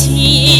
心。